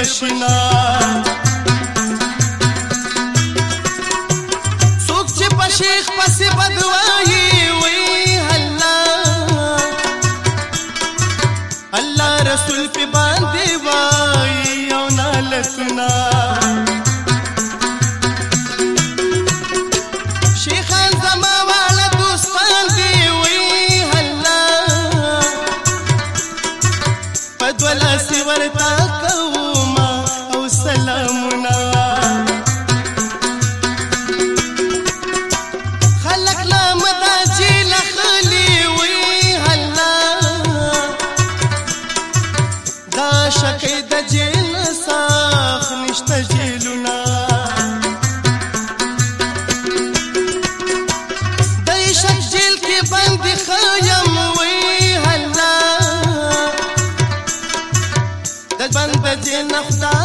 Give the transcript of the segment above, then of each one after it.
بشینا څوک چې په شیخ پسې بدوایي وی الله الله رسول په باندې وای او نالتنا شیخان زما والا دوستان دی وی الله پدولا سی ورتا بند دین نخدا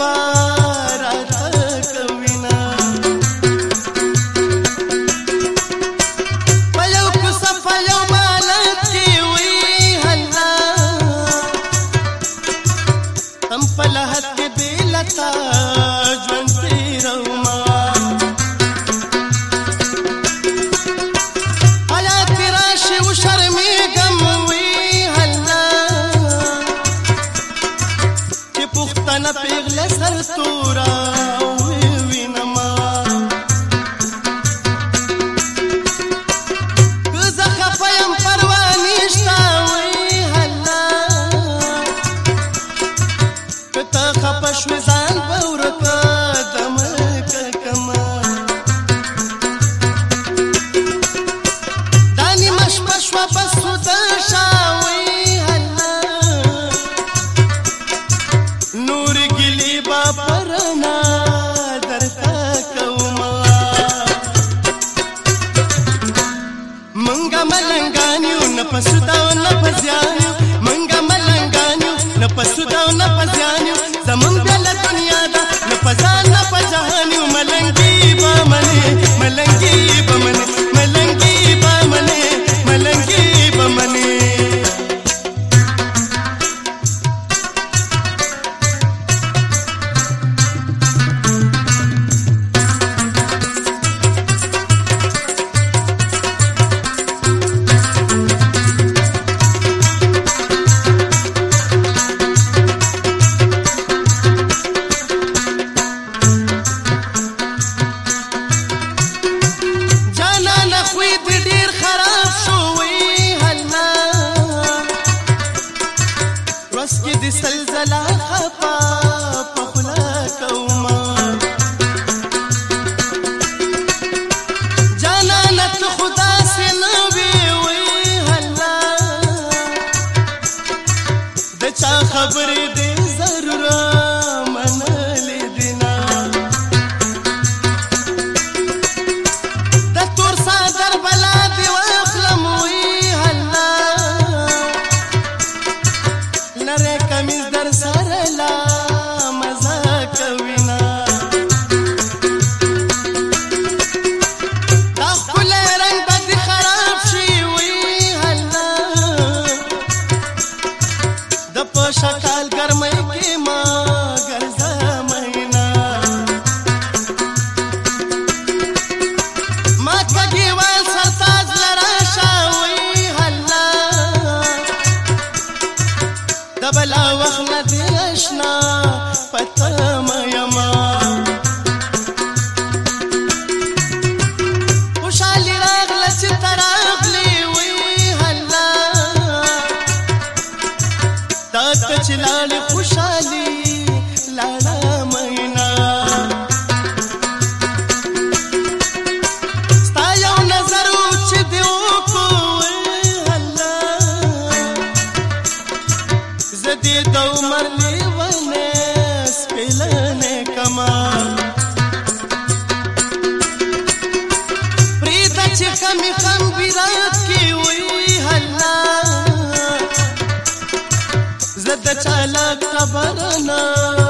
bye. انسان یو زمونږ د دنیا دا نه پزان نه پجهان یو ملنګي به مني مز در سره لا زد چالاک خبرنا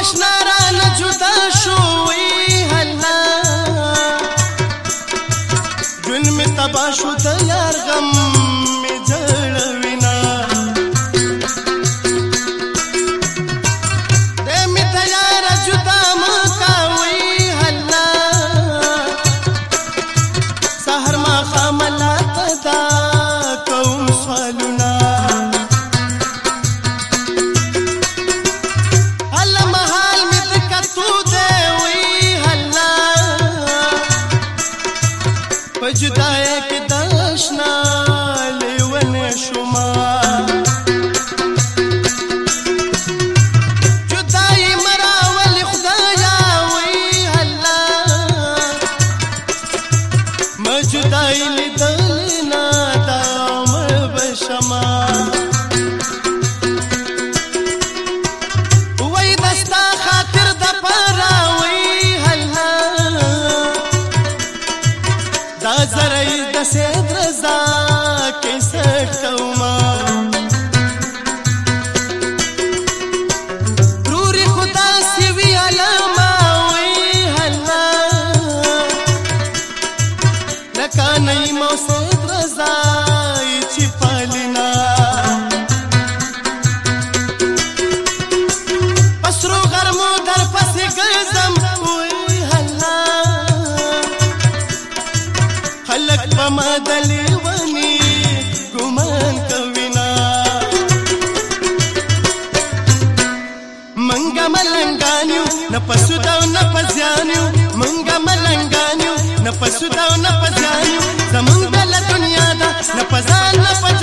بشناران جدا شوي هلا جن متبا تلا لا إله لیونی ګمان کوینا منګه ملنګانیو نه پسو دا نه پځانیو منګه ملنګانیو نه پسو دا نه پځانیو زمونږه دنیا دا نه پځان نه